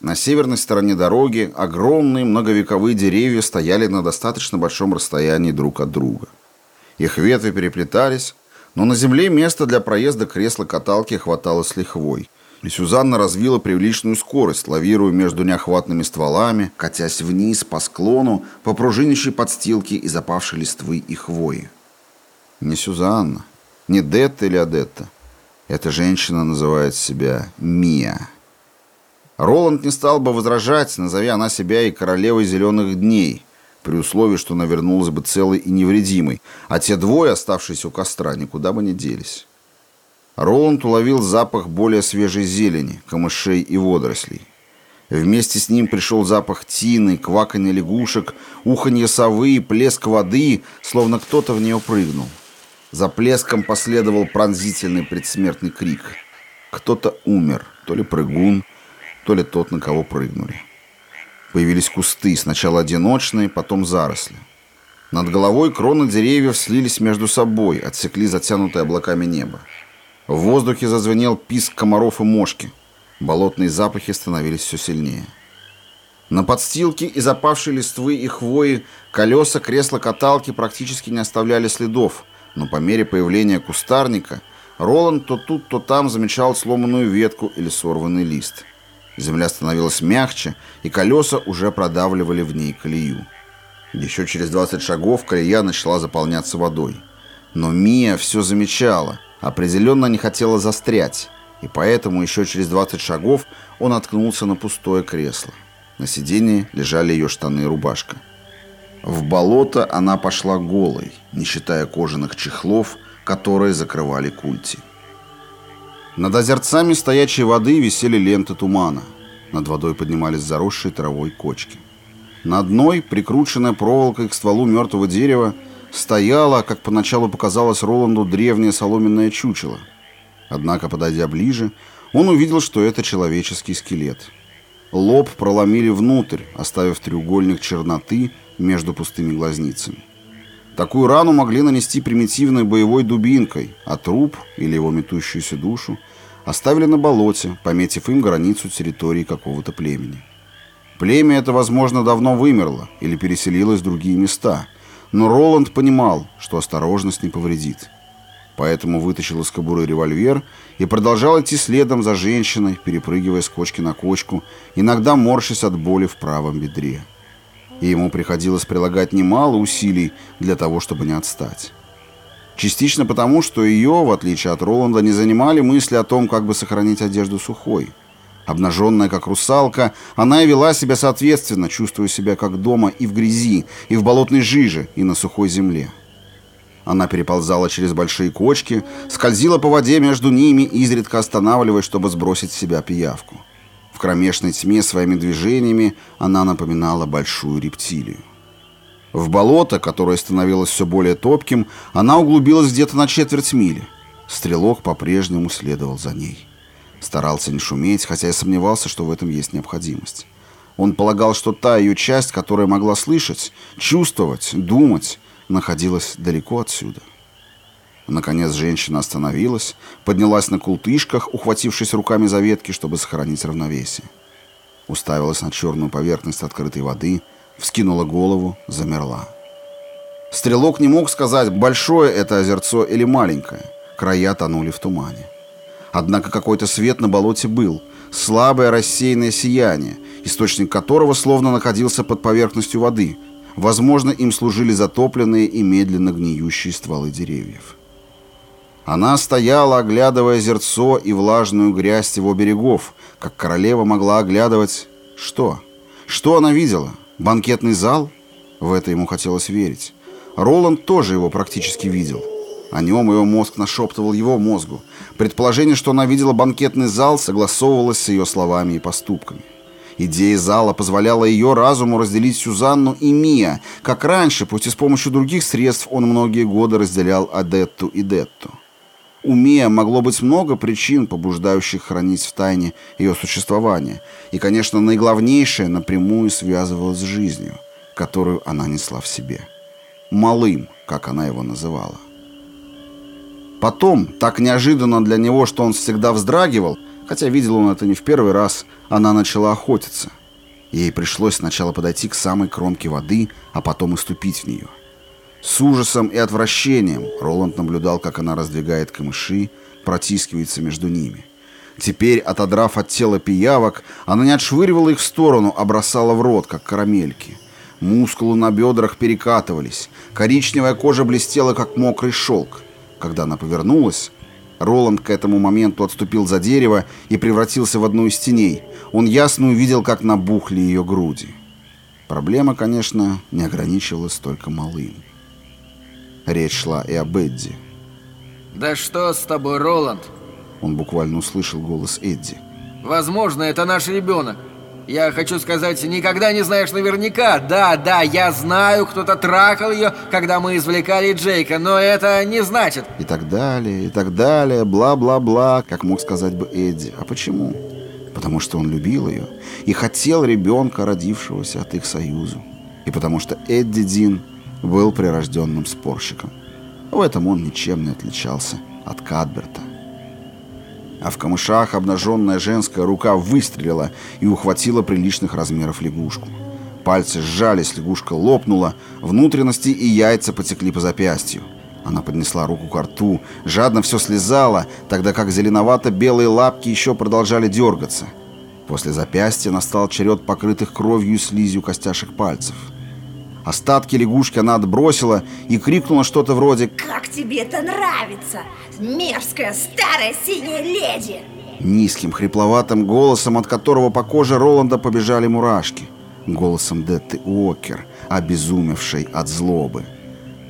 На северной стороне дороги огромные многовековые деревья стояли на достаточно большом расстоянии друг от друга. Их ветви переплетались, но на земле места для проезда кресла-каталки хватало с лихвой, и Сюзанна развила приличную скорость, лавируя между неохватными стволами, катясь вниз по склону, по пружинищей подстилке и запавшей листвы и хвои. Не Сюзанна, не Детта или Адетта. Эта женщина называет себя Мия. Роланд не стал бы возражать, назови она себя и королевой зеленых дней, при условии, что она вернулась бы целой и невредимой, а те двое, оставшиеся у костра, никуда бы не делись. Роланд уловил запах более свежей зелени, камышей и водорослей. Вместе с ним пришел запах тины, кваканье лягушек, уханье совы, плеск воды, словно кто-то в нее прыгнул. За плеском последовал пронзительный предсмертный крик. Кто-то умер, то ли прыгун, то ли тот, на кого прыгнули. Появились кусты, сначала одиночные, потом заросли. Над головой кроны деревьев слились между собой, отсекли затянутое облаками небо. В воздухе зазвенел писк комаров и мошки. Болотные запахи становились все сильнее. На подстилке из опавшей листвы и хвои колеса кресла-каталки практически не оставляли следов, но по мере появления кустарника Роланд то тут, то там замечал сломанную ветку или сорванный лист – Земля становилась мягче, и колеса уже продавливали в ней колею. Еще через 20 шагов колея начала заполняться водой. Но Мия все замечала, определенно не хотела застрять, и поэтому еще через 20 шагов он откнулся на пустое кресло. На сиденье лежали ее штаны и рубашка. В болото она пошла голой, не считая кожаных чехлов, которые закрывали культи. Над озерцами стоячей воды висели ленты тумана. Над водой поднимались заросшие травой кочки. На одной, прикрученная проволокой к стволу мертвого дерева, стояла, как поначалу показалось Роланду, древнее соломенное чучело. Однако, подойдя ближе, он увидел, что это человеческий скелет. Лоб проломили внутрь, оставив треугольник черноты между пустыми глазницами. Такую рану могли нанести примитивной боевой дубинкой, а труп или его метущуюся душу оставили на болоте, пометив им границу территории какого-то племени. Племя это, возможно, давно вымерло или переселилось в другие места, но Роланд понимал, что осторожность не повредит. Поэтому вытащил из кобуры револьвер и продолжал идти следом за женщиной, перепрыгивая с кочки на кочку, иногда морщась от боли в правом бедре и ему приходилось прилагать немало усилий для того, чтобы не отстать. Частично потому, что ее, в отличие от Роланда, не занимали мысли о том, как бы сохранить одежду сухой. Обнаженная как русалка, она и вела себя соответственно, чувствуя себя как дома и в грязи, и в болотной жиже, и на сухой земле. Она переползала через большие кочки, скользила по воде между ними, изредка останавливаясь, чтобы сбросить с себя пиявку. В кромешной тьме своими движениями она напоминала большую рептилию. В болото, которое становилось все более топким, она углубилась где-то на четверть мили. Стрелок по-прежнему следовал за ней. Старался не шуметь, хотя и сомневался, что в этом есть необходимость. Он полагал, что та ее часть, которая могла слышать, чувствовать, думать, находилась далеко отсюда. Наконец женщина остановилась, поднялась на култышках, ухватившись руками за ветки, чтобы сохранить равновесие. Уставилась на черную поверхность открытой воды, вскинула голову, замерла. Стрелок не мог сказать, большое это озерцо или маленькое. Края тонули в тумане. Однако какой-то свет на болоте был, слабое рассеянное сияние, источник которого словно находился под поверхностью воды. Возможно, им служили затопленные и медленно гниющие стволы деревьев. Она стояла, оглядывая зерцо и влажную грязь его берегов, как королева могла оглядывать... Что? Что она видела? Банкетный зал? В это ему хотелось верить. Роланд тоже его практически видел. О нем его мозг нашептывал его мозгу. Предположение, что она видела банкетный зал, согласовывалось с ее словами и поступками. Идея зала позволяла ее разуму разделить Сюзанну и Мия, как раньше, пусть и с помощью других средств он многие годы разделял Адетту и Детту. У Мия могло быть много причин, побуждающих хранить в тайне ее существование, и, конечно, наиглавнейшее напрямую связывалось с жизнью, которую она несла в себе. Малым, как она его называла. Потом, так неожиданно для него, что он всегда вздрагивал, Хотя видел он это не в первый раз, она начала охотиться. Ей пришлось сначала подойти к самой кромке воды, а потом и ступить в нее. С ужасом и отвращением Роланд наблюдал, как она раздвигает камыши, протискивается между ними. Теперь, отодрав от тела пиявок, она не отшвыривала их в сторону, а бросала в рот, как карамельки. Мускулы на бедрах перекатывались, коричневая кожа блестела, как мокрый шелк. Когда она повернулась, Роланд к этому моменту отступил за дерево и превратился в одну из теней. Он ясно увидел, как набухли ее груди. Проблема, конечно, не ограничивалась только малым. Речь шла и об Эдди. «Да что с тобой, Роланд?» Он буквально услышал голос Эдди. «Возможно, это наш ребенок. Я хочу сказать, никогда не знаешь наверняка. Да, да, я знаю, кто-то трахал ее, когда мы извлекали Джейка, но это не значит. И так далее, и так далее, бла-бла-бла, как мог сказать бы Эдди. А почему? Потому что он любил ее и хотел ребенка, родившегося от их союзу. И потому что Эдди Дин был прирожденным спорщиком. В этом он ничем не отличался от Кадберта а в камышах обнаженная женская рука выстрелила и ухватила приличных размеров лягушку. Пальцы сжались, лягушка лопнула, внутренности и яйца потекли по запястью. Она поднесла руку к рту, жадно все слезала, тогда как зеленовато-белые лапки еще продолжали дергаться. После запястья настал черед покрытых кровью и слизью костяшек пальцев. Остатки лягушки она отбросила и крикнула что-то вроде «Как тебе это нравится, мерзкая старая синяя леди!» Низким, хрипловатым голосом, от которого по коже Роланда побежали мурашки. Голосом Детты Уокер, обезумевшей от злобы.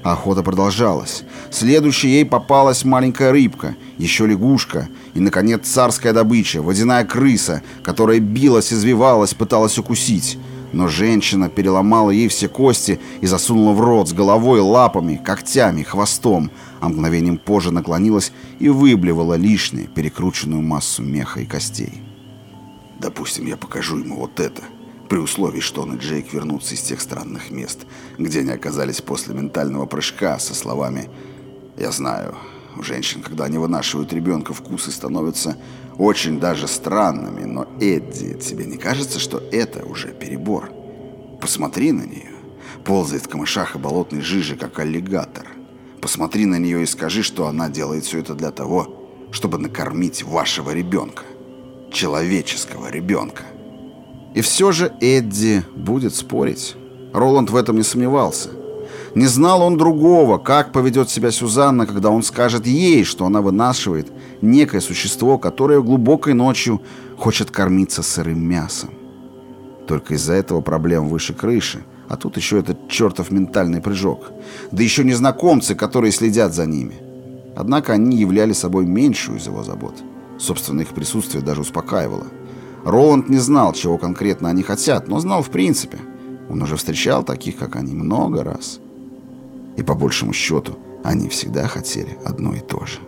Охота продолжалась. Следующей ей попалась маленькая рыбка, еще лягушка и, наконец, царская добыча, водяная крыса, которая билась, извивалась, пыталась укусить. Но женщина переломала ей все кости и засунула в рот с головой, лапами, когтями, хвостом, а мгновением позже наклонилась и выблевала лишнее, перекрученную массу меха и костей. «Допустим, я покажу ему вот это», при условии, что он и Джейк вернутся из тех странных мест, где они оказались после ментального прыжка со словами «Я знаю, у женщин, когда они вынашивают ребенка, вкусы становятся очень даже странными, но Эдди, тебе не кажется, что это уже перебор? Посмотри на нее. Ползает в камышах и болотной жиже, как аллигатор. Посмотри на нее и скажи, что она делает все это для того, чтобы накормить вашего ребенка. Человеческого ребенка. И все же Эдди будет спорить. Роланд в этом не сомневался. Не знал он другого, как поведет себя Сюзанна, когда он скажет ей, что она вынашивает некое существо, которое глубокой ночью хочет кормиться сырым мясом. Только из-за этого проблем выше крыши, а тут еще этот чертов ментальный прыжок. Да еще незнакомцы, которые следят за ними. Однако они являли собой меньшую из его забот. Собственно, их присутствие даже успокаивало. Роланд не знал, чего конкретно они хотят, но знал в принципе. Он уже встречал таких, как они, много раз. И по большему счету, они всегда хотели одно и то же.